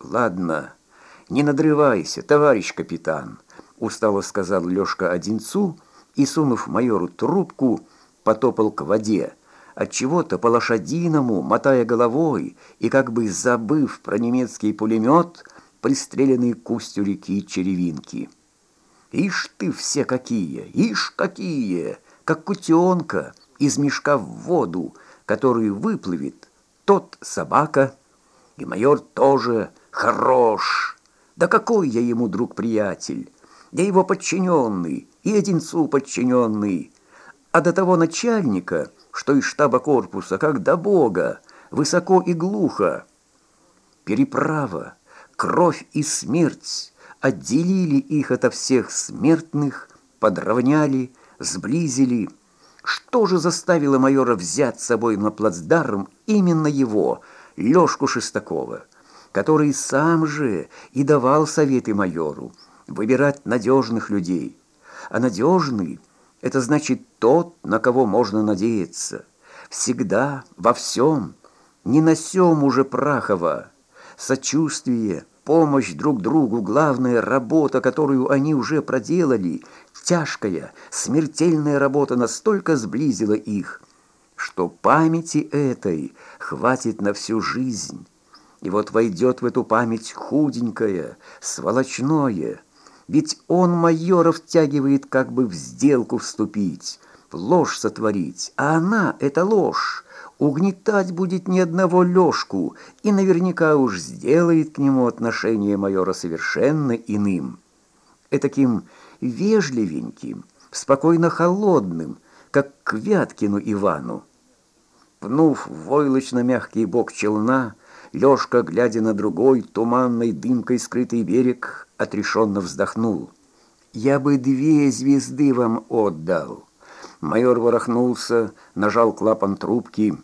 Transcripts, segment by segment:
ладно, не надрывайся, товарищ капитан», — устало сказал Лёшка Одинцу и, сунув майору трубку, потопал к воде, от чего то по лошадиному, мотая головой и как бы забыв про немецкий пулемет, пристреленный к устью реки Черевинки. «Ишь ты все какие! Ишь какие! Как кутенка из мешка в воду, который выплывет, тот собака, и майор тоже хорош. Да какой я ему друг-приятель! Я его подчиненный, и Одинцу подчиненный, а до того начальника, что из штаба корпуса, как до Бога, высоко и глухо. Переправа, кровь и смерть отделили их ото всех смертных, подровняли, сблизили. Что же заставило майора взять с собой на плацдарм именно его, Лёшку Шестакова, который сам же и давал советы майору выбирать надежных людей. А надежный – это значит тот, на кого можно надеяться. Всегда, во всем, не на сём уже Прахова. Сочувствие, помощь друг другу, главная работа, которую они уже проделали, тяжкая, смертельная работа настолько сблизила их, что памяти этой хватит на всю жизнь. И вот войдет в эту память худенькое, сволочное, ведь он майора втягивает как бы в сделку вступить, ложь сотворить, а она — это ложь. Угнетать будет ни одного Лёшку, и наверняка уж сделает к нему отношение майора совершенно иным. Этаким вежливеньким, спокойно холодным, как к Вяткину Ивану. Пнув войлочно-мягкий бок челна, Лёшка, глядя на другой, туманной дымкой скрытый берег, отрешенно вздохнул. «Я бы две звезды вам отдал». Майор ворохнулся, нажал клапан трубки.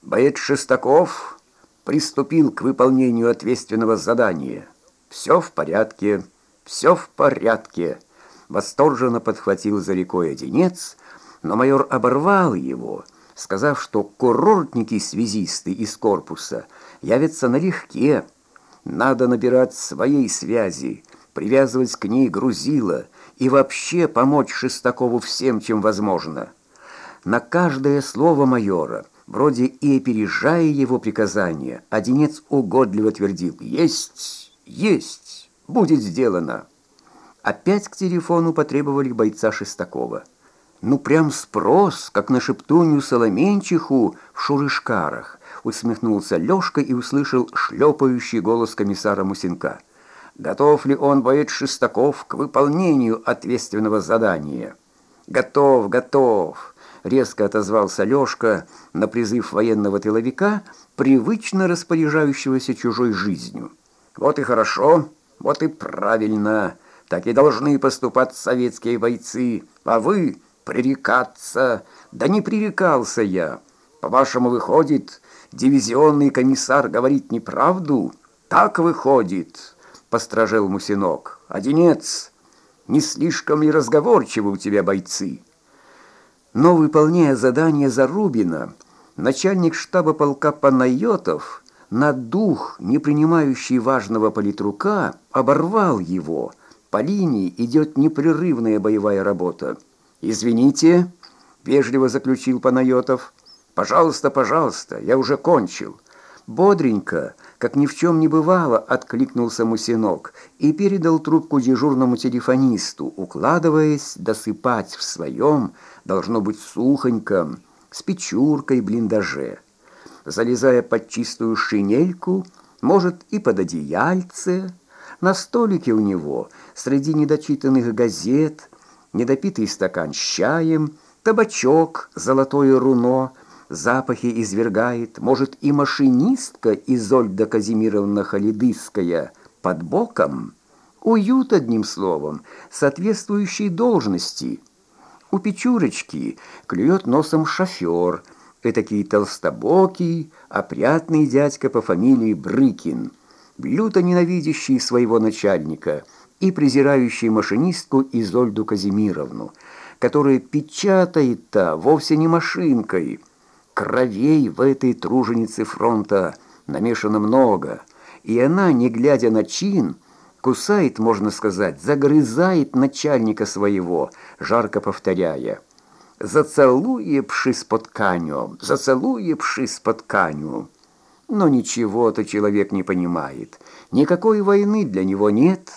Боец Шестаков приступил к выполнению ответственного задания. «Все в порядке, все в порядке», — восторженно подхватил за рекой одинец, но майор оборвал его, сказав, что курортники-связисты из корпуса явятся налегке, надо набирать своей связи, привязывать к ней грузила и вообще помочь Шестакову всем, чем возможно. На каждое слово майора, вроде и опережая его приказания, Одинец угодливо твердил «Есть! Есть! Будет сделано!» Опять к телефону потребовали бойца Шестакова. Ну, прям спрос, как на шептунью Соломенчиху в Шурышкарах усмехнулся Лёшка и услышал шлепающий голос комиссара Мусинка. Готов ли он, боец Шестаков, к выполнению ответственного задания? Готов, готов, резко отозвался Лёшка на призыв военного тыловика, привычно распоряжающегося чужой жизнью. Вот и хорошо, вот и правильно. Так и должны поступать советские бойцы. А вы пререкаться? Да не пререкался я. По-вашему, выходит, дивизионный комиссар говорит неправду? Так выходит, постражел Мусинок. Одинец, не слишком ли разговорчивы у тебя бойцы? Но, выполняя задание Зарубина, начальник штаба полка Панайотов на дух, не принимающий важного политрука, оборвал его. По линии идет непрерывная боевая работа. «Извините», — вежливо заключил Панайотов, — «Пожалуйста, пожалуйста, я уже кончил». Бодренько, как ни в чем не бывало, откликнулся Мусинок и передал трубку дежурному телефонисту, укладываясь досыпать в своем, должно быть, сухоньком, с печуркой блиндаже. Залезая под чистую шинельку, может, и под одеяльце, на столике у него, среди недочитанных газет, недопитый стакан с чаем, табачок, золотое руно — запахи извергает, может, и машинистка Изольда Казимировна Халидыская под боком? Уют, одним словом, соответствующей должности. У Печурочки клюет носом шофер, этакий толстобокий, опрятный дядька по фамилии Брыкин, люто ненавидящий своего начальника и презирающий машинистку Изольду Казимировну, которая печатает-то вовсе не машинкой, Кровей в этой труженице фронта намешано много, и она, не глядя на чин, кусает, можно сказать, загрызает начальника своего, жарко повторяя «Зацелуе пши с подканю, зацелуе пши с подканю». Но ничего-то человек не понимает, никакой войны для него нет.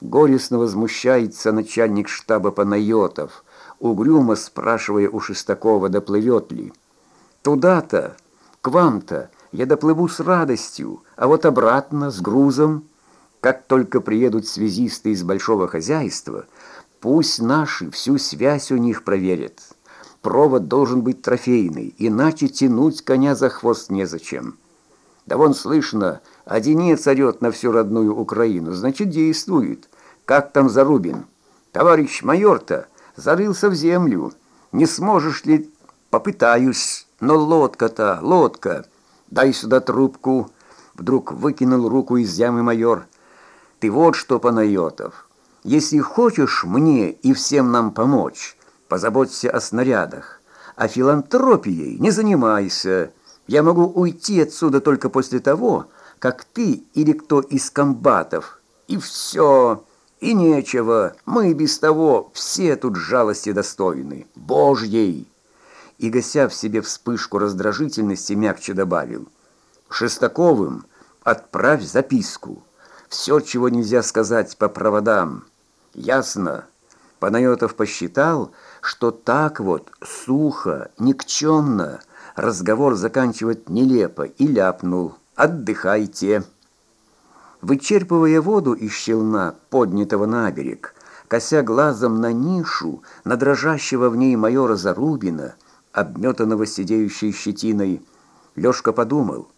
Горестно возмущается начальник штаба Панайотов, угрюмо спрашивая у Шестакова, доплывет ли. «Туда-то, к вам-то я доплыву с радостью, а вот обратно, с грузом...» Как только приедут связисты из большого хозяйства, пусть наши всю связь у них проверят. Провод должен быть трофейный, иначе тянуть коня за хвост незачем. Да вон слышно, одинец орет на всю родную Украину, значит, действует. Как там Зарубин? Товарищ майор-то зарылся в землю. Не сможешь ли? Попытаюсь. Но лодка-то, лодка. Дай сюда трубку. Вдруг выкинул руку из ямы майор. Ты вот что, Панайотов, если хочешь мне и всем нам помочь, позаботься о снарядах, а филантропией не занимайся. Я могу уйти отсюда только после того, как ты или кто из комбатов. И все, и нечего, мы без того все тут жалости достойны, Божьей. И, гася в себе вспышку раздражительности, мягче добавил. Шестаковым отправь записку. Все, чего нельзя сказать по проводам. Ясно. Панайотов посчитал, что так вот, сухо, никчемно, разговор заканчивать нелепо, и ляпнул «Отдыхайте». Вычерпывая воду из щелна, поднятого на берег, кося глазом на нишу, на дрожащего в ней майора Зарубина, обметанного сидеющей щетиной, Лёшка подумал —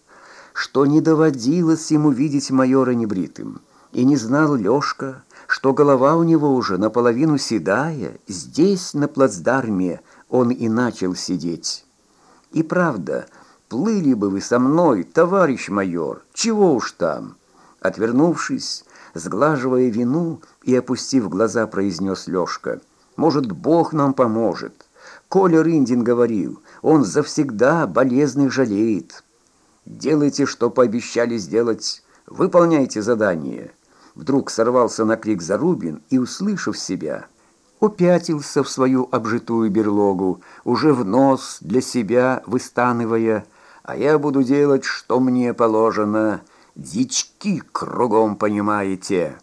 что не доводилось ему видеть майора небритым. И не знал Лёшка, что голова у него уже наполовину седая, здесь, на плацдарме, он и начал сидеть. И правда, плыли бы вы со мной, товарищ майор, чего уж там. Отвернувшись, сглаживая вину и опустив глаза, произнес Лёшка, «Может, Бог нам поможет». Коля Рындин говорил, он завсегда болезных жалеет. Делайте, что пообещали сделать. Выполняйте задание. Вдруг сорвался на крик Зарубин и, услышав себя, упятился в свою обжитую берлогу, уже в нос для себя выстанывая, а я буду делать, что мне положено. Дички кругом, понимаете.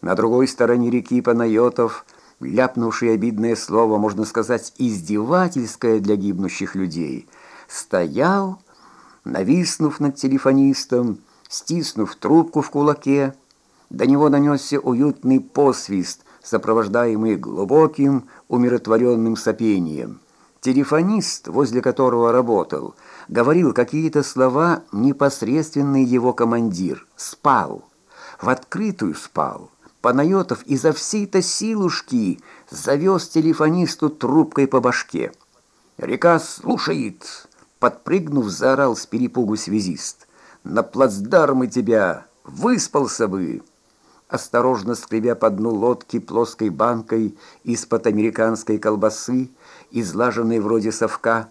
На другой стороне реки Панайотов, ляпнувший обидное слово, можно сказать, издевательское для гибнущих людей, стоял нависнув над телефонистом, стиснув трубку в кулаке, до него донесся уютный посвист, сопровождаемый глубоким, умиротворенным сопением. Телефонист, возле которого работал, говорил какие-то слова непосредственный его командир. Спал. В открытую спал. Панайотов изо всей-то силушки завез телефонисту трубкой по башке. «Река слушает!» Подпрыгнув, заорал с перепугу связист. «На плацдармы тебя! Выспался бы!» Осторожно скребя по дну лодки плоской банкой из-под американской колбасы, излаженной вроде совка,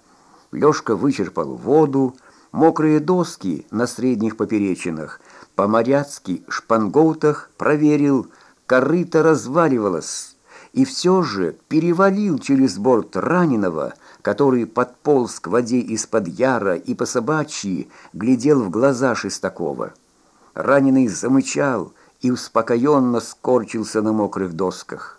Лёшка вычерпал воду, мокрые доски на средних поперечинах, по-моряцки шпангоутах проверил, корыто разваливалось, и все же перевалил через борт раненого, который подполз к воде из-под яра и по собачьи глядел в глаза Шестакова. Раненый замычал и успокоенно скорчился на мокрых досках.